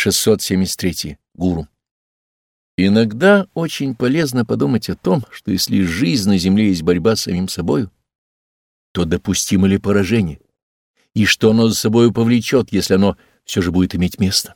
673. Гуру. Иногда очень полезно подумать о том, что если жизнь на Земле есть борьба с самим собою, то допустимо ли поражение, и что оно за собой повлечет, если оно все же будет иметь место.